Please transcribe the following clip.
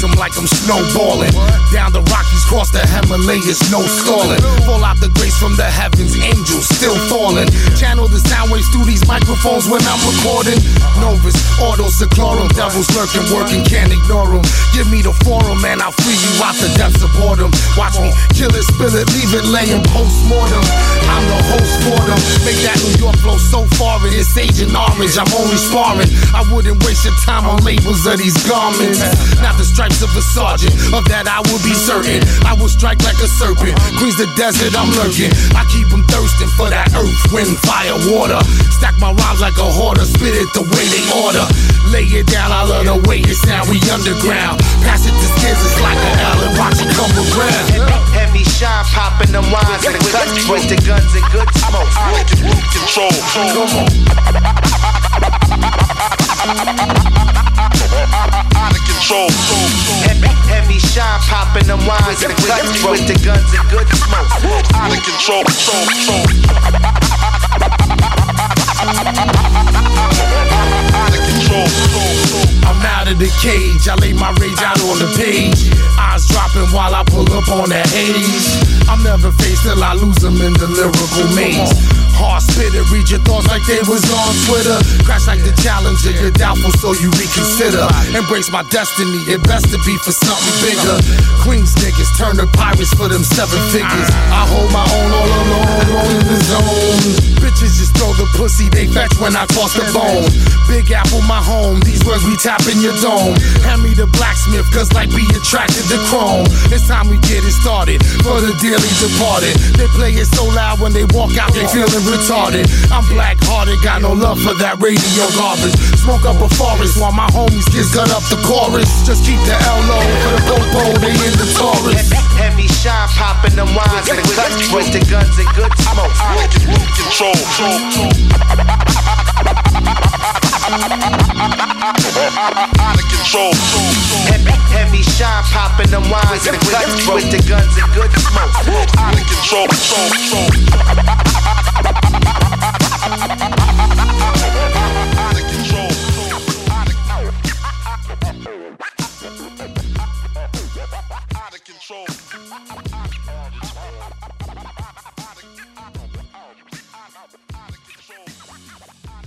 momentum like I'm snowballing. Down the Rockies, cross the Himalayas, no stalling. Fall out the grace from the heavens, angels still falling. Channel the sound waves through these microphones when I'm recording. Novus, ordo seclorum, devils lurking, working, can't ignore them. Give me the forum and I'll free you out the depths of boredom. Watch me kill it, spill it, leave it laying post mortem. I'm the host for them. Make that New York flow so foreign, it's Agent Orange. I'm only sparring. I wouldn't waste your time on labels of these garments. Not the stripes of a sergeant, of that I will be certain. I will strike like a serpent. Queens the desert, I'm lurking. I keep them thirsting for that earth, wind, fire, water. Stack my rhymes like a hoarder, spit it the way they order. Lay it down, I love the way it sound. We underground. Pass it to skids, it's like an L and watch it come around. Heavy shine, popping them wines in the cut with the guns and good smoke. Control. Come on. Shine, popping them wines in the cut with the guns and good smoke. Out of control. Control. Out of control. I'm out of the cage. I lay my rage out on the page. Eyes dropping while I pull up on that haze. I'm never faced till I lose them in the lyrical maze. Hard spitter, read your thoughts like they was on Twitter. Crash like the challenger, you're doubtful, so you reconsider. Embrace my destiny, it best to be for something bigger. Queens niggas turn to pirates for them seven figures. I hold my own all alone, rolling the zone. Bitches just throw the pussy they fetch when I cross the bone. Big Apple, my home. These words we tap in your dome. Hand me the blacksmith, cause like we attracted to chrome. It's time we get it started for the dearly departed. They play it so loud when they walk out, they feeling retarded. I'm black hearted, got no love for that radio garbage. Smoke up a forest while my homies get cut up the chorus. Just keep the L low for the popo, they in the Taurus. Heavy shine, popping them wines in the cut with the guns and good smoke. Control. Out of control. Heavy, heavy shine, popping them wines in the cut with the guns and good smoke. Out of control. control. Out of control.